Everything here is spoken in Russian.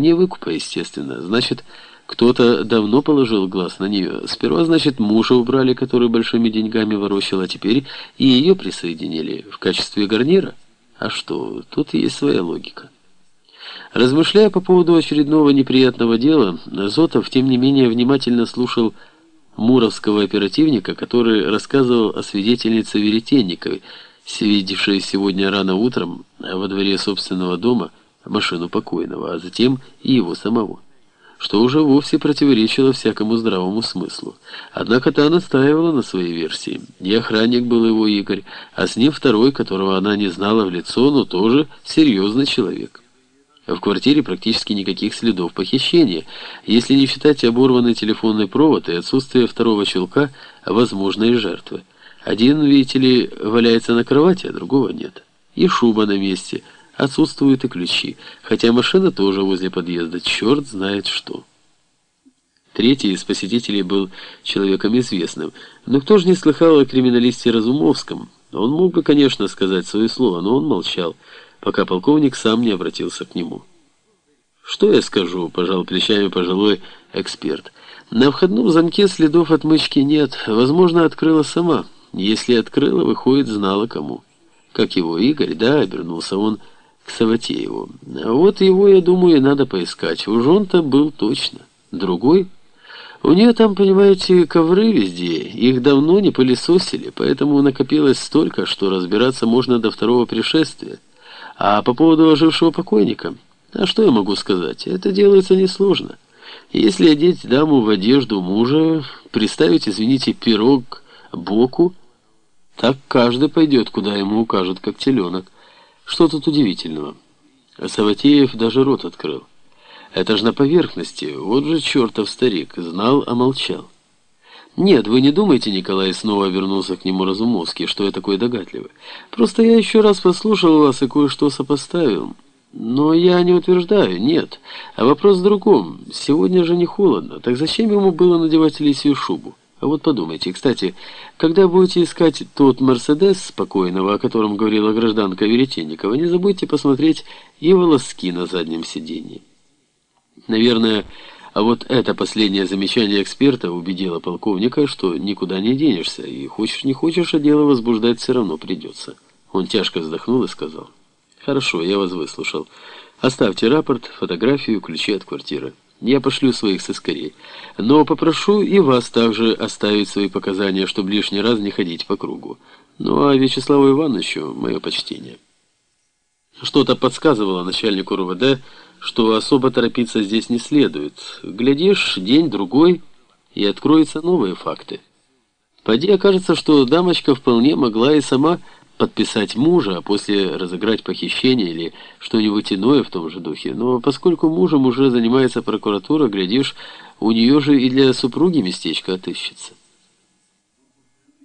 Не выкупа, естественно. Значит, кто-то давно положил глаз на нее. Сперва, значит, мужа убрали, который большими деньгами ворочал, а теперь и ее присоединили в качестве гарнира. А что, тут есть своя логика. Размышляя по поводу очередного неприятного дела, Зотов, тем не менее, внимательно слушал муровского оперативника, который рассказывал о свидетельнице Веретенниковой, видевшей сегодня рано утром во дворе собственного дома машину покойного, а затем и его самого, что уже вовсе противоречило всякому здравому смыслу. Однако та настаивала на своей версии. И охранник был его Игорь, а с ним второй, которого она не знала в лицо, но тоже серьезный человек. В квартире практически никаких следов похищения, если не считать оборванный телефонный провод и отсутствие второго щелка возможной жертвы. Один, видите ли, валяется на кровати, а другого нет. И шуба на месте, отсутствуют и ключи, хотя машина тоже возле подъезда, черт знает что. Третий из посетителей был человеком известным, но кто же не слыхал о криминалисте Разумовском? Он мог бы, конечно, сказать свое слово, но он молчал пока полковник сам не обратился к нему. «Что я скажу?» – пожал плечами пожилой эксперт. «На входном замке следов отмычки нет. Возможно, открыла сама. Если открыла, выходит, знала кому». «Как его, Игорь?» «Да», – обернулся он к Саватееву. «А вот его, я думаю, надо поискать. Уж он-то был точно. Другой?» «У нее там, понимаете, ковры везде. Их давно не пылесосили, поэтому накопилось столько, что разбираться можно до второго пришествия». А по поводу ожившего покойника, а что я могу сказать? Это делается несложно. Если одеть даму в одежду мужа, приставить, извините, пирог боку, так каждый пойдет, куда ему укажут, как теленок. Что тут удивительного? Саватеев даже рот открыл. Это ж на поверхности, вот же чертов старик, знал, а молчал. «Нет, вы не думайте, Николай снова вернулся к нему Разумовский, что я такой догадливый. Просто я еще раз послушал вас и кое-что сопоставил. Но я не утверждаю, нет. А вопрос в другом. Сегодня же не холодно, так зачем ему было надевать лисью шубу? А вот подумайте, кстати, когда будете искать тот «Мерседес» спокойного, о котором говорила гражданка Веретенникова, не забудьте посмотреть и волоски на заднем сиденье. Наверное, а вот это последнее замечание эксперта убедило полковника, что никуда не денешься, и хочешь не хочешь, а дело возбуждать все равно придется. Он тяжко вздохнул и сказал, «Хорошо, я вас выслушал. Оставьте рапорт, фотографию, ключи от квартиры. Я пошлю своих соскорей. Но попрошу и вас также оставить свои показания, чтобы лишний раз не ходить по кругу. Ну а Вячеславу Ивановичу мое почтение». Что-то подсказывало начальнику РУВД, что особо торопиться здесь не следует. Глядишь, день-другой, и откроются новые факты. Поди окажется, что дамочка вполне могла и сама подписать мужа, а после разыграть похищение или что-нибудь иное в том же духе. Но поскольку мужем уже занимается прокуратура, глядишь, у нее же и для супруги местечко отыщется.